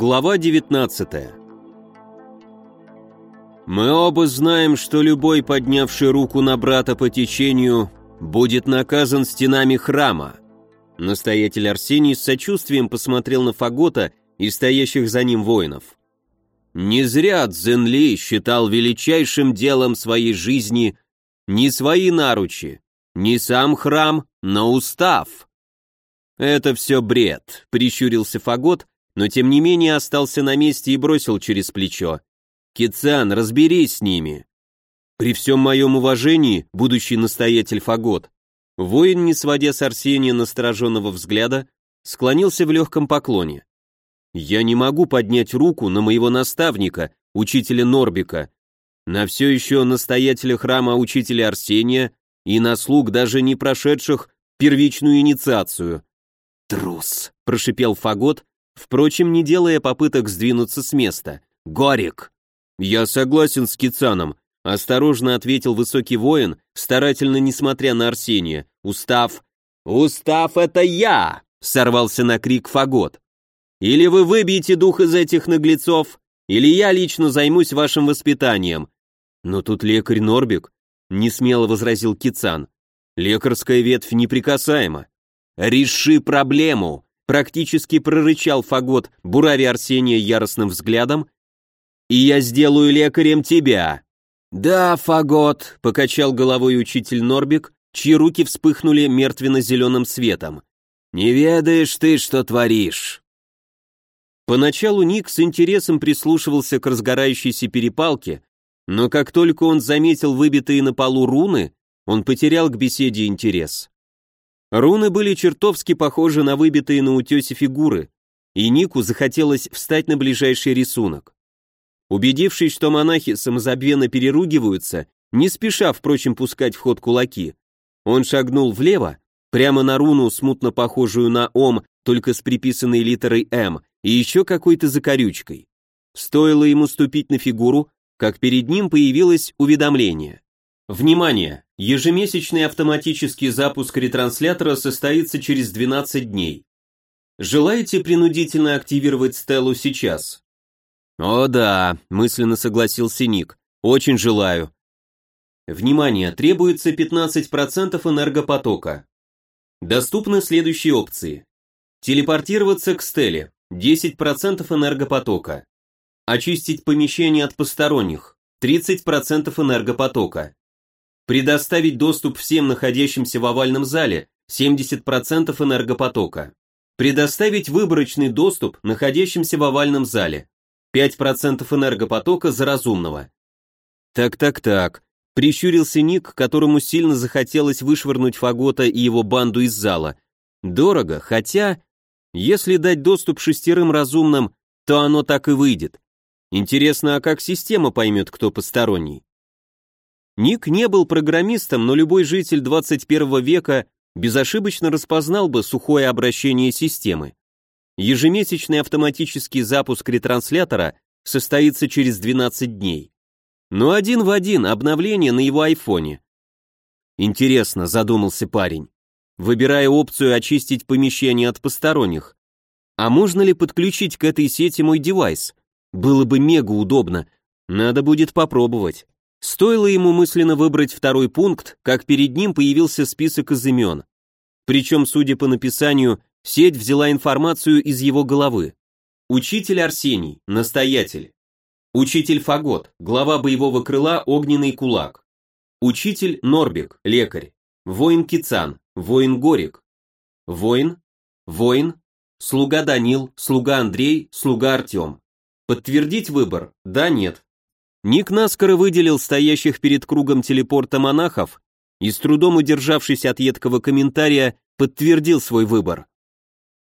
Глава 19 Мы оба знаем, что любой, поднявший руку на брата по течению, будет наказан стенами храма. Настоятель Арсений с сочувствием посмотрел на Фагота и стоящих за ним воинов. Не зря Цзэнли считал величайшим делом своей жизни не свои наручи, не сам храм, но устав. Это все бред, прищурился Фагот, но тем не менее остался на месте и бросил через плечо. «Кицан, разберись с ними!» При всем моем уважении, будущий настоятель Фагот, воин, не сводя с Арсения настороженного взгляда, склонился в легком поклоне. «Я не могу поднять руку на моего наставника, учителя Норбика, на все еще настоятеля храма учителя Арсения и на слуг, даже не прошедших первичную инициацию». «Трус!» – прошипел Фагот, впрочем, не делая попыток сдвинуться с места. «Горик!» «Я согласен с Кицаном», — осторожно ответил высокий воин, старательно несмотря на Арсения. «Устав!» «Устав — это я!» — сорвался на крик Фагот. «Или вы выбьете дух из этих наглецов, или я лично займусь вашим воспитанием». «Но тут лекарь Норбик», — несмело возразил Кицан. «Лекарская ветвь неприкасаема». «Реши проблему!» Практически прорычал Фагот, бурави Арсения яростным взглядом, «и я сделаю лекарем тебя!» «Да, Фагот», — покачал головой учитель Норбик, чьи руки вспыхнули мертвенно-зеленым светом. «Не ведаешь ты, что творишь!» Поначалу Ник с интересом прислушивался к разгорающейся перепалке, но как только он заметил выбитые на полу руны, он потерял к беседе интерес. Руны были чертовски похожи на выбитые на утесе фигуры, и Нику захотелось встать на ближайший рисунок. Убедившись, что монахи самозабвенно переругиваются, не спеша, впрочем, пускать в ход кулаки, он шагнул влево, прямо на руну, смутно похожую на Ом, только с приписанной литерой М, и еще какой-то закорючкой. Стоило ему ступить на фигуру, как перед ним появилось уведомление. Внимание! Ежемесячный автоматический запуск ретранслятора состоится через 12 дней. Желаете принудительно активировать Стеллу сейчас? О да, мысленно согласился Ник. Очень желаю. Внимание, требуется 15% энергопотока. Доступны следующие опции. Телепортироваться к Стелле, 10% энергопотока. Очистить помещение от посторонних, 30% энергопотока. Предоставить доступ всем находящимся в овальном зале 70% энергопотока. Предоставить выборочный доступ находящимся в овальном зале 5% энергопотока за разумного. Так-так-так, прищурился Ник, которому сильно захотелось вышвырнуть Фагота и его банду из зала. Дорого, хотя, если дать доступ шестерым разумным, то оно так и выйдет. Интересно, а как система поймет, кто посторонний? Ник не был программистом, но любой житель 21 века безошибочно распознал бы сухое обращение системы. Ежемесячный автоматический запуск ретранслятора состоится через 12 дней. Но один в один обновление на его айфоне. Интересно, задумался парень, выбирая опцию очистить помещение от посторонних. А можно ли подключить к этой сети мой девайс? Было бы мега удобно. Надо будет попробовать. Стоило ему мысленно выбрать второй пункт, как перед ним появился список из имен. Причем, судя по написанию, сеть взяла информацию из его головы. Учитель Арсений, настоятель. Учитель Фагот, глава боевого крыла Огненный кулак. Учитель Норбек, лекарь. Воин Кицан, воин Горик. Воин, воин, слуга Данил, слуга Андрей, слуга Артем. Подтвердить выбор? Да, нет. Ник наскоро выделил стоящих перед кругом телепорта монахов и, с трудом удержавшись от едкого комментария, подтвердил свой выбор.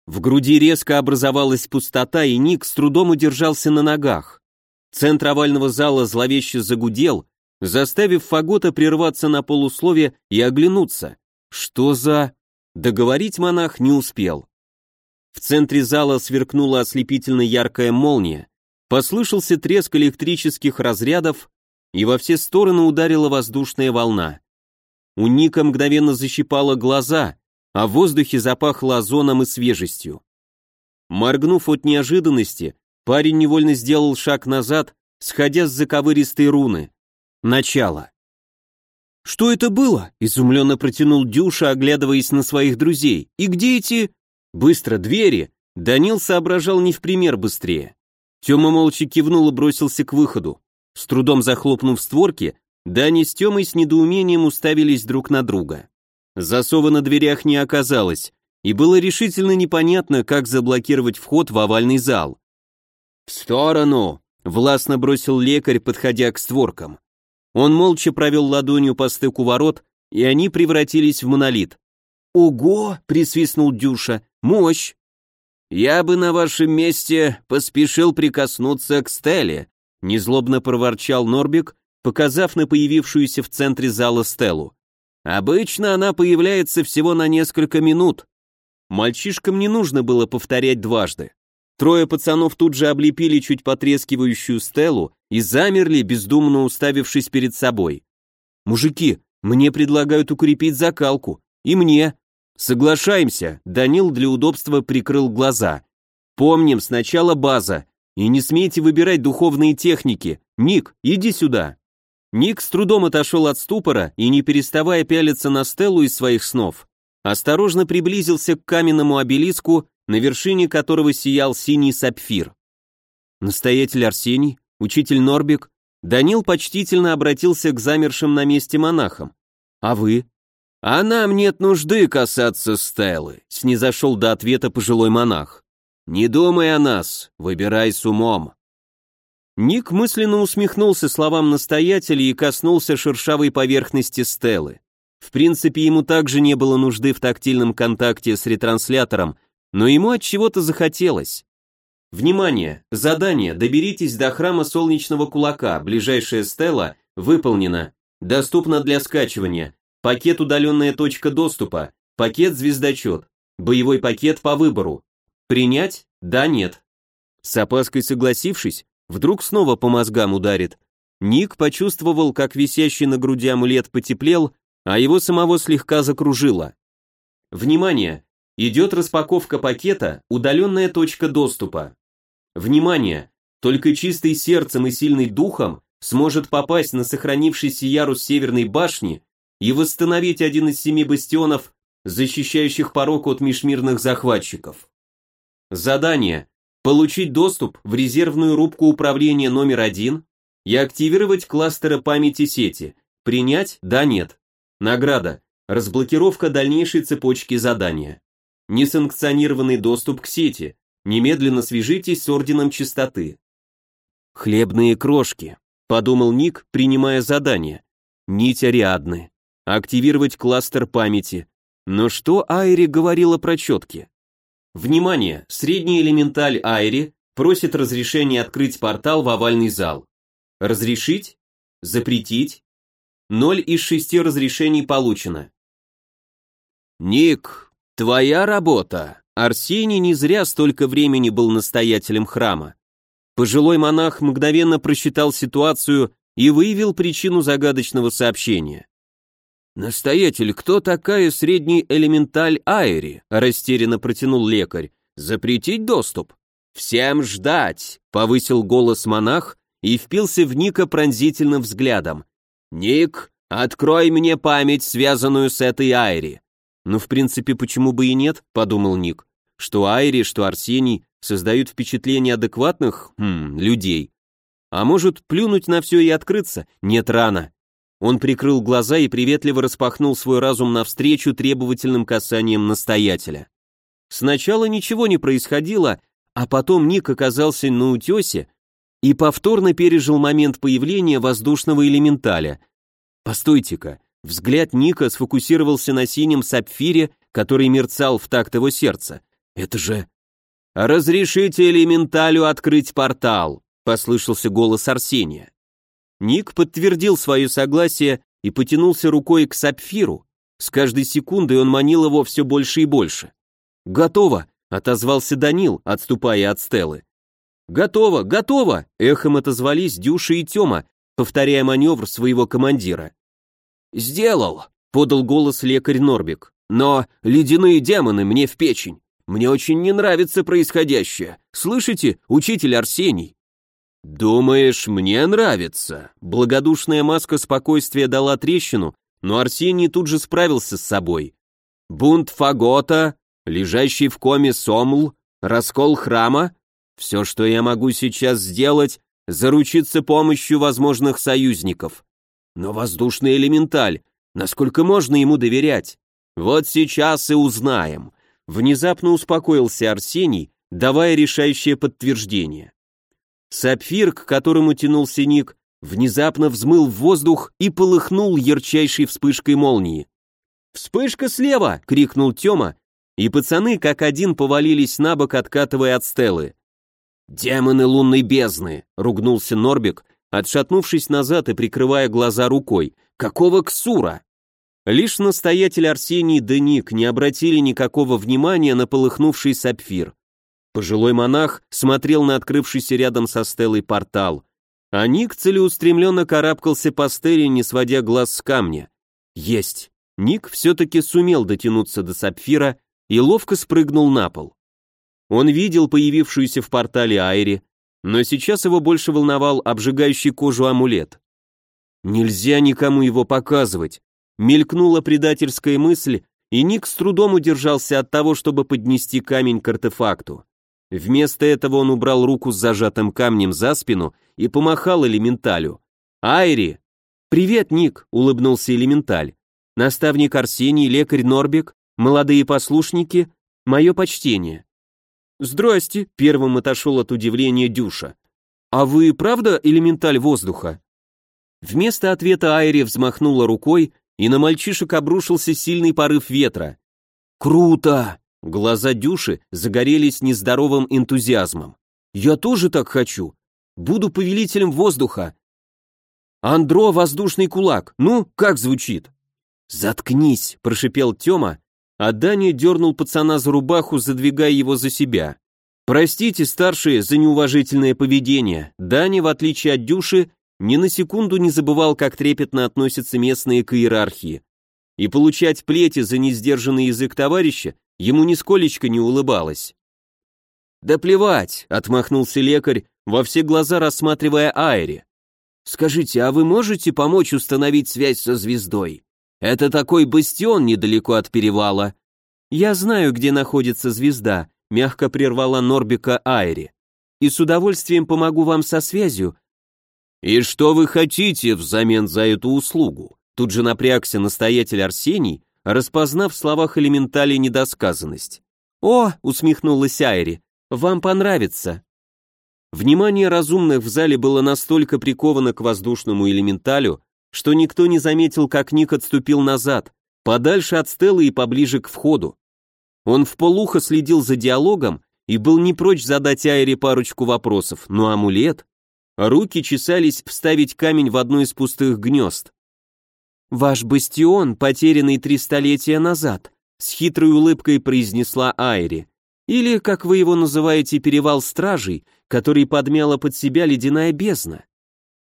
В груди резко образовалась пустота, и Ник с трудом удержался на ногах. Центр овального зала зловеще загудел, заставив Фагота прерваться на полуслове и оглянуться. Что за... Договорить монах не успел. В центре зала сверкнула ослепительно яркая молния, Послышался треск электрических разрядов, и во все стороны ударила воздушная волна. У Ника мгновенно защипало глаза, а в воздухе запахло озоном и свежестью. Моргнув от неожиданности, Парень невольно сделал шаг назад, сходя с заковыристой руны. Начало. «Что это было?» — изумленно протянул Дюша, оглядываясь на своих друзей. «И где эти...» «Быстро, двери!» Данил соображал не в пример быстрее. Тёма молча кивнул и бросился к выходу. С трудом захлопнув створки, Дани с Тёмой с недоумением уставились друг на друга. Засова на дверях не оказалось, и было решительно непонятно, как заблокировать вход в овальный зал. «В сторону!» — властно бросил лекарь, подходя к створкам. Он молча провел ладонью по стыку ворот, и они превратились в монолит. «Ого!» — присвистнул Дюша. «Мощь!» «Я бы на вашем месте поспешил прикоснуться к Стелле», — незлобно проворчал Норбик, показав на появившуюся в центре зала Стеллу. «Обычно она появляется всего на несколько минут». Мальчишкам не нужно было повторять дважды. Трое пацанов тут же облепили чуть потрескивающую Стеллу и замерли, бездумно уставившись перед собой. «Мужики, мне предлагают укрепить закалку. И мне». «Соглашаемся», — Данил для удобства прикрыл глаза. «Помним, сначала база. И не смейте выбирать духовные техники. Ник, иди сюда». Ник с трудом отошел от ступора и, не переставая пялиться на Стеллу из своих снов, осторожно приблизился к каменному обелиску на вершине которого сиял синий сапфир. Настоятель Арсений, учитель Норбик, Данил почтительно обратился к замершим на месте монахам. «А вы?» «А нам нет нужды касаться Стеллы», — снизошел до ответа пожилой монах. «Не думай о нас, выбирай с умом». Ник мысленно усмехнулся словам настоятеля и коснулся шершавой поверхности Стеллы. В принципе, ему также не было нужды в тактильном контакте с ретранслятором, но ему от чего-то захотелось. Внимание! Задание «Доберитесь до храма солнечного кулака», ближайшая стела, выполнена. Доступно для скачивания. Пакет «Удаленная точка доступа», пакет «Звездочет», боевой пакет по выбору. Принять? Да, нет. С опаской согласившись, вдруг снова по мозгам ударит. Ник почувствовал, как висящий на груди амулет потеплел, а его самого слегка закружило. Внимание! Идет распаковка пакета «Удаленная точка доступа». Внимание! Только чистый сердцем и сильный духом сможет попасть на сохранившийся ярус Северной башни и восстановить один из семи бастионов, защищающих порог от межмирных захватчиков. Задание. Получить доступ в резервную рубку управления номер один и активировать кластеры памяти сети. Принять? Да, нет. Награда. Разблокировка дальнейшей цепочки задания. Несанкционированный доступ к сети. Немедленно свяжитесь с Орденом Чистоты. Хлебные крошки, подумал Ник, принимая задание. Нить Ариадны. Активировать кластер памяти. Но что Айри говорила про четки? Внимание! Средний элементаль Айри просит разрешения открыть портал в овальный зал. Разрешить? Запретить? Ноль из шести разрешений получено. «Ник, «Твоя работа!» Арсений не зря столько времени был настоятелем храма. Пожилой монах мгновенно просчитал ситуацию и выявил причину загадочного сообщения. «Настоятель, кто такая средний элементаль Айри?» – растерянно протянул лекарь. «Запретить доступ?» «Всем ждать!» – повысил голос монах и впился в Ника пронзительным взглядом. «Ник, открой мне память, связанную с этой Айри. «Ну, в принципе, почему бы и нет?» – подумал Ник. Что Айри, что Арсений создают впечатление адекватных, хм, людей. А может, плюнуть на все и открыться? Нет, рано. Он прикрыл глаза и приветливо распахнул свой разум навстречу требовательным касанием настоятеля. Сначала ничего не происходило, а потом Ник оказался на утесе и повторно пережил момент появления воздушного элементаля. Постойте-ка, Взгляд Ника сфокусировался на синем сапфире, который мерцал в такт его сердца. Это же... «Разрешите элементалю открыть портал», — послышался голос Арсения. Ник подтвердил свое согласие и потянулся рукой к сапфиру. С каждой секундой он манил его все больше и больше. «Готово», — отозвался Данил, отступая от Стеллы. «Готово, готово!» — эхом отозвались Дюша и Тёма, повторяя маневр своего командира. «Сделал», — подал голос лекарь Норбик. «Но ледяные демоны мне в печень. мне очень не нравится происходящее. Слышите, учитель Арсений?» «Думаешь, мне нравится?» Благодушная маска спокойствия дала трещину, но Арсений тут же справился с собой. «Бунт Фагота, лежащий в коме Сомл, раскол храма — все, что я могу сейчас сделать, заручиться помощью возможных союзников. Но воздушный элементаль, насколько можно ему доверять? Вот сейчас и узнаем». Внезапно успокоился Арсений, давая решающее подтверждение. Сапфир, к которому тянулся Ник, внезапно взмыл в воздух и полыхнул ярчайшей вспышкой молнии. «Вспышка слева!» — крикнул Тёма, и пацаны как один повалились на бок, откатывая от стелы. «Демоны лунной бездны!» — ругнулся Норбик, отшатнувшись назад и прикрывая глаза рукой. «Какого ксура?» Лишь настоятель Арсений да Ник не обратили никакого внимания на полыхнувший сапфир. Пожилой монах смотрел на открывшийся рядом со стелой портал, а Ник целеустремленно карабкался по стеле, не сводя глаз с камня. Есть! Ник все-таки сумел дотянуться до сапфира и ловко спрыгнул на пол. Он видел появившуюся в портале Айри, но сейчас его больше волновал обжигающий кожу амулет. Нельзя никому его показывать. Мелькнула предательская мысль, и Ник с трудом удержался от того, чтобы поднести камень к артефакту. Вместо этого он убрал руку с зажатым камнем за спину и помахал элементалю. «Айри!» «Привет, Ник!» — улыбнулся элементаль. «Наставник Арсений, лекарь Норбек, молодые послушники, мое почтение». «Здрасте!» — первым отошел от удивления Дюша. «А вы правда элементаль воздуха?» Вместо ответа Айри взмахнула рукой, и на мальчишек обрушился сильный порыв ветра. «Круто!» Глаза Дюши загорелись нездоровым энтузиазмом. «Я тоже так хочу. Буду повелителем воздуха». «Андро, воздушный кулак. Ну, как звучит?» «Заткнись», — прошипел Тёма, а Даня дернул пацана за рубаху, задвигая его за себя. «Простите, старшие, за неуважительное поведение. Даня, в отличие от Дюши, ни на секунду не забывал, как трепетно относятся местные к иерархии. И получать плети за несдержанный язык товарища ему нисколечко не улыбалось. «Да плевать», — отмахнулся лекарь, во все глаза рассматривая Айри. «Скажите, а вы можете помочь установить связь со звездой? Это такой бастион недалеко от перевала». «Я знаю, где находится звезда», — мягко прервала Норбика Айри. «И с удовольствием помогу вам со связью». «И что вы хотите взамен за эту услугу?» Тут же напрягся настоятель Арсений, распознав в словах элементали недосказанность. «О!» — усмехнулась Айри. «Вам понравится!» Внимание разумных в зале было настолько приковано к воздушному элементалю, что никто не заметил, как Ник отступил назад, подальше от стелы и поближе к входу. Он в полухо следил за диалогом и был не прочь задать Айре парочку вопросов, но амулет... Руки чесались вставить камень в одно из пустых гнезд. «Ваш бастион, потерянный три столетия назад», с хитрой улыбкой произнесла Айри. «Или, как вы его называете, перевал стражей, который подмяла под себя ледяная бездна.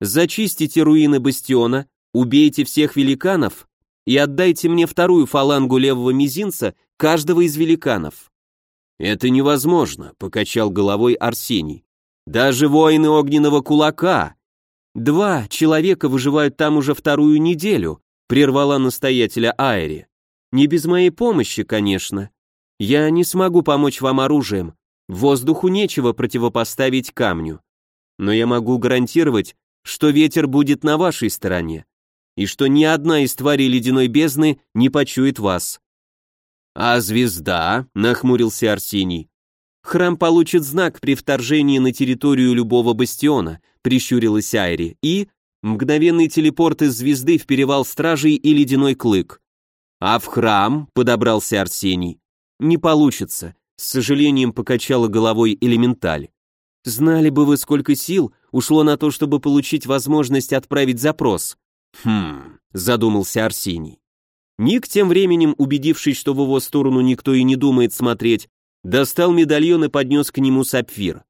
Зачистите руины бастиона, убейте всех великанов и отдайте мне вторую фалангу левого мизинца каждого из великанов». «Это невозможно», — покачал головой Арсений. «Даже воины огненного кулака «Два человека выживают там уже вторую неделю», прервала настоятеля Айри. «Не без моей помощи, конечно. Я не смогу помочь вам оружием. Воздуху нечего противопоставить камню. Но я могу гарантировать, что ветер будет на вашей стороне, и что ни одна из тварей ледяной бездны не почует вас». «А звезда?» — нахмурился Арсений. «Храм получит знак при вторжении на территорию любого бастиона», прищурилась Айри, и мгновенный телепорт из звезды в перевал стражей и ледяной клык. А в храм подобрался Арсений. Не получится, с сожалением покачала головой элементаль. Знали бы вы, сколько сил ушло на то, чтобы получить возможность отправить запрос. Хм, задумался Арсений. Ник, тем временем, убедившись, что в его сторону никто и не думает смотреть, достал медальон и поднес к нему сапфир.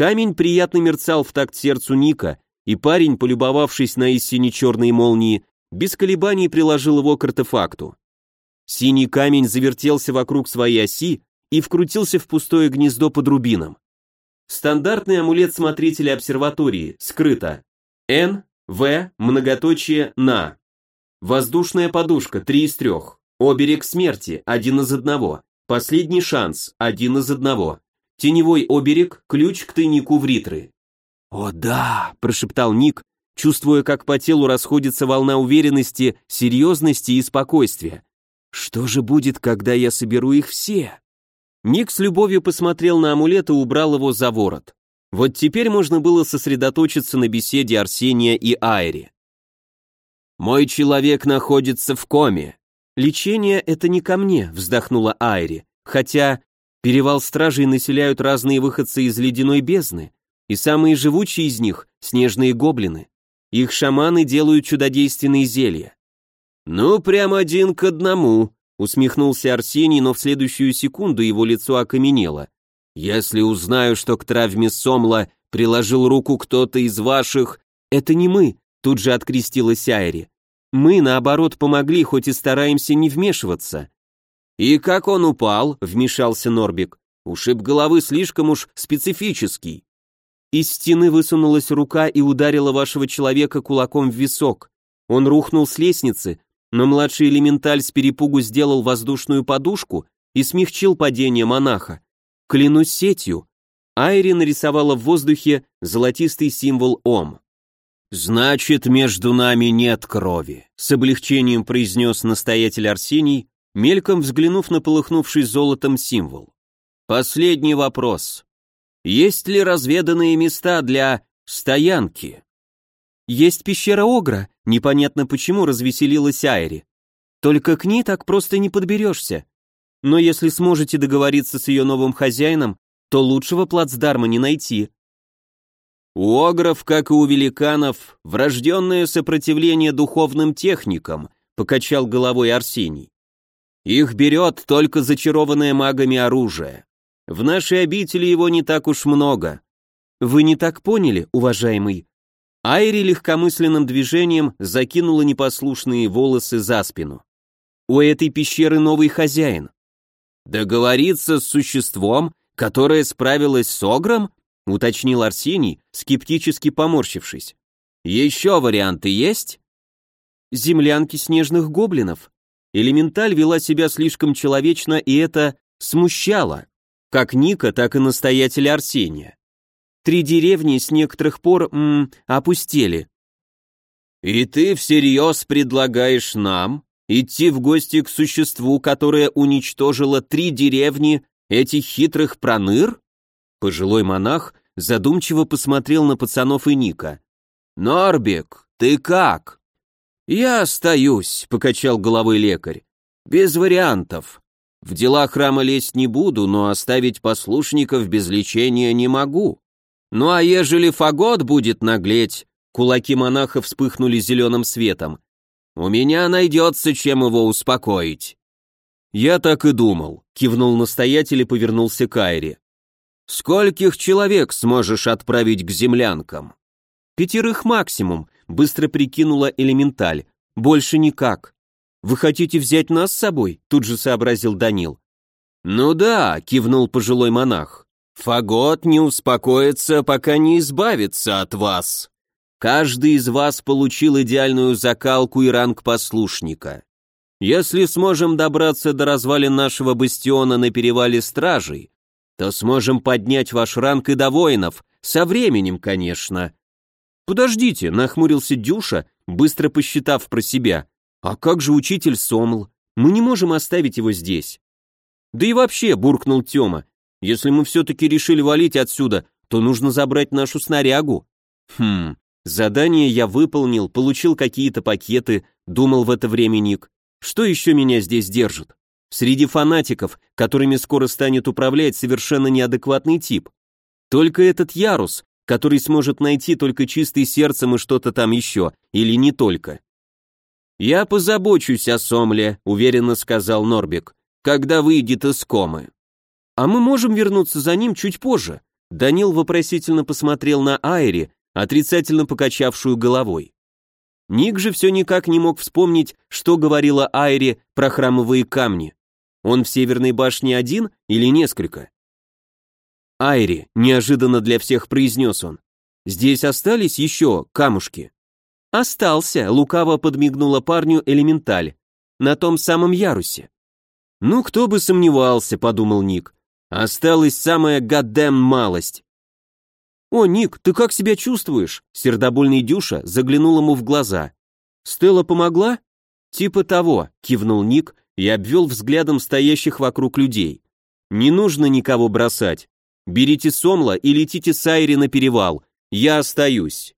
Камень приятно мерцал в такт сердцу Ника, и парень, полюбовавшись на истине черной молнии, без колебаний приложил его к артефакту. Синий камень завертелся вокруг своей оси и вкрутился в пустое гнездо под рубином. Стандартный амулет смотрителя обсерватории, скрыто. Н, В, многоточие, на. Воздушная подушка, 3 из 3. Оберег смерти, один из одного. Последний шанс, один из одного. Теневой оберег, ключ к тайнику в ритры. «О да!» – прошептал Ник, чувствуя, как по телу расходится волна уверенности, серьезности и спокойствия. «Что же будет, когда я соберу их все?» Ник с любовью посмотрел на амулет и убрал его за ворот. Вот теперь можно было сосредоточиться на беседе Арсения и Айри. «Мой человек находится в коме». «Лечение — это не ко мне», — вздохнула Айри. «Хотя перевал стражей населяют разные выходцы из ледяной бездны, и самые живучие из них — снежные гоблины. Их шаманы делают чудодейственные зелья». «Ну, прям один к одному», Усмехнулся Арсений, но в следующую секунду его лицо окаменело. «Если узнаю, что к травме Сомла приложил руку кто-то из ваших...» «Это не мы», — тут же открестилась Айри. «Мы, наоборот, помогли, хоть и стараемся не вмешиваться». «И как он упал?» — вмешался Норбик. «Ушиб головы слишком уж специфический». Из стены высунулась рука и ударила вашего человека кулаком в висок. Он рухнул с лестницы, но младший элементаль с перепугу сделал воздушную подушку и смягчил падение монаха. Клянусь сетью. Айри нарисовала в воздухе золотистый символ Ом. «Значит, между нами нет крови», — с облегчением произнес настоятель Арсений, мельком взглянув на полыхнувший золотом символ. «Последний вопрос. Есть ли разведанные места для стоянки?» «Есть пещера Огра», непонятно почему развеселилась Айри. «Только к ней так просто не подберешься. Но если сможете договориться с ее новым хозяином, то лучшего плацдарма не найти». У огров, как и у великанов, врожденное сопротивление духовным техникам, покачал головой Арсений. Их берет только зачарованное магами оружие. В нашей обители его не так уж много. Вы не так поняли, уважаемый, Айри легкомысленным движением закинула непослушные волосы за спину. У этой пещеры новый хозяин. Договориться с существом, которое справилось с Огром, уточнил Арсений, скептически поморщившись. Еще варианты есть? Землянки снежных гоблинов. Элементаль вела себя слишком человечно, и это смущало. Как Ника, так и настоятеля Арсения. Три деревни с некоторых пор м, опустели. «И ты всерьез предлагаешь нам идти в гости к существу, которое уничтожило три деревни этих хитрых проныр?» Пожилой монах задумчиво посмотрел на пацанов и Ника. «Норбек, ты как?» «Я остаюсь», — покачал головой лекарь. «Без вариантов. В дела храма лезть не буду, но оставить послушников без лечения не могу. Ну а ежели фагот будет наглеть, кулаки монаха вспыхнули зеленым светом, у меня найдется, чем его успокоить. Я так и думал, кивнул настоятель и повернулся к Айре. Скольких человек сможешь отправить к землянкам? Пятерых максимум, быстро прикинула элементаль. Больше никак. Вы хотите взять нас с собой? Тут же сообразил Данил. Ну да, кивнул пожилой монах. Фагот не успокоится, пока не избавится от вас. Каждый из вас получил идеальную закалку и ранг послушника. Если сможем добраться до развалин нашего бастиона на перевале стражей, то сможем поднять ваш ранг и до воинов, со временем, конечно. Подождите, нахмурился Дюша, быстро посчитав про себя. А как же учитель Сомл? Мы не можем оставить его здесь. Да и вообще, буркнул Тёма, если мы все-таки решили валить отсюда, то нужно забрать нашу снарягу. Хм, задание я выполнил, получил какие-то пакеты, думал в это время Ник. Что еще меня здесь держит? Среди фанатиков, которыми скоро станет управлять совершенно неадекватный тип. Только этот Ярус, который сможет найти только чистый сердцем и что-то там еще, или не только. «Я позабочусь о Сомле», — уверенно сказал Норбик, — «когда выйдет из комы». «А мы можем вернуться за ним чуть позже?» Данил вопросительно посмотрел на Айри, отрицательно покачавшую головой. Ник же все никак не мог вспомнить, что говорила Айри про храмовые камни. Он в Северной башне один или несколько? Айри, неожиданно для всех произнес он. Здесь остались еще камушки? Остался, лукаво подмигнула парню элементаль. На том самом ярусе. Ну, кто бы сомневался, подумал Ник. Осталась самая гаддэм малость. «О, Ник, ты как себя чувствуешь?» Сердобольный Дюша заглянул ему в глаза. «Стелла помогла?» «Типа того», — кивнул Ник и обвел взглядом стоящих вокруг людей. «Не нужно никого бросать. Берите Сомла и летите с Айри на перевал. Я остаюсь».